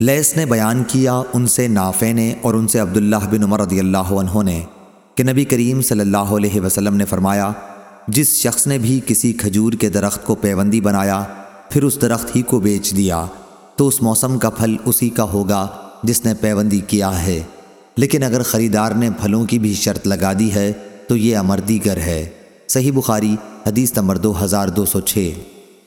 لیس نے بیان کیا ان سے نافع نے اور ان سے عبداللہ بن عمر رضی اللہ عنہ نے کہ نبی کریم صلی اللہ علیہ وسلم نے فرمایا، جس شخص نے بھی کسی کھجور کے درخت کو پیوندی بنایا، پھر اس درخت ہی کو بیچ دیا، تو اس موسم کا پھل اسی کا ہوگا جس نے پیوندی کیا ہے۔ لیکن اگر خریدار نے پھلوں کی بھی شرط لگا دی ہے، تو یہ امردی گر ہے۔ صحیح بخاری، حدیث نمبر دو ہزار دو سو چھ۔